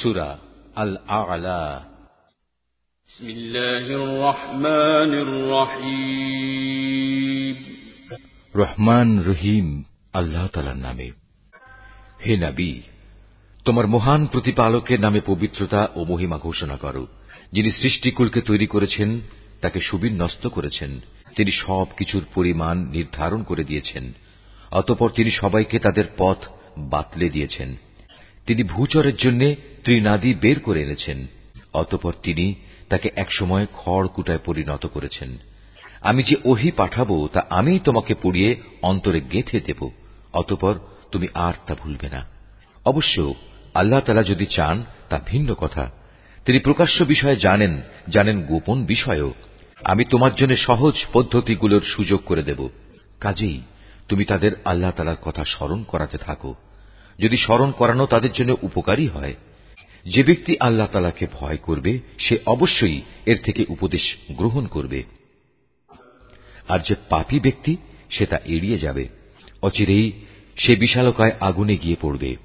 সুরা আল আলা بسم الله الرحمن الرحيم রহমান রহিম আল্লাহ তালার নামে হে নবী তোমার মহান প্রতিপালকের নামে পবিত্রতা ও মহিমা ঘোষণা করো যিনি সৃষ্টিকুলকে তৈরি করেছেন তাকে সুবিন্যস্ত করেছেন তিনি সব কিছুর পরিমাণ নির্ধারণ করে দিয়েছেন অতপর তিনি সবাইকে তাদের পথ বাতলে দিয়েছেন তিনি ভূচরের জন্য ত্রিনাদি বের করে এনেছেন। অতপর তিনি তাকে একসময় খড়কুটায় পরিণত করেছেন। আমি যে ওহি পাঠাবো, তা আমি তোমাকে পড়িয়ে অন্তরে গেঁথে দেব। অতপর তুমি আর তা ভুলবে না। অবশ্য আল্লাহ তালা যদি চান, তা ভিন্ন কথা। তিনি প্রকাশ্য বিষয়ে জানেন জানেন গোপন বিষয়ও। আমি তোমার জন্য সহজ পদ্ধতিগুলোর সুযোগ করে দেব। কাজেই তুমি তাদের আল্লাহ তালার কথা স্মরণ করাতে থাকো। যদি স্মরণ করানো তাদের জন্য উপকারী হয়। যে ব্যক্তি আল্লাহ তালাকে ভয় করবে, সে অবশ্যই এর থেকে উপদেশ গ্রহণ করবে। আর যে পাপী ব্যক্তি, সে তা এড়িয়ে যাবে। অচিরেই সে বিশালকায় আগুনে গিয়ে পড়বে।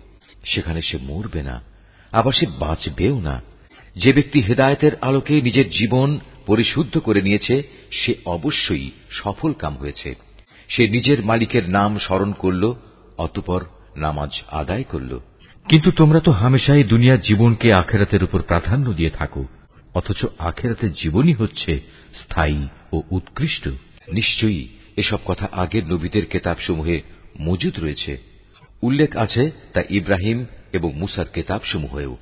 সেখানে সে মরবে না, আবার সে বাঁচবেও না। যে ব্যক্তি হেদায়তের আলোকে নিজের জীবন পরিশুদ্ধ করে নিয়েছে, সে অবশ্যই সফল কাম হয়েছে। সে নিজের মালিকের নাম স্মরণ করল, অতপর নামাজ আদায় করল। কিন্তু তোমরা তো হামেশাই দুনিয়ার জীবনকে আখেরাতের উপর প্রাধান্য দিয়ে থাকো, অথচ আখেরাতের জীবনই হচ্ছে স্থায়ী ও উৎকৃষ্ট। নিশ্চয়ই এসব কথা আগের নবীদের কেতাবসমূহে মজুদ রয়েছে। উল্লেখ আছে তা ইব্রাহিম এবং মুসার কেতাবসমূহেও।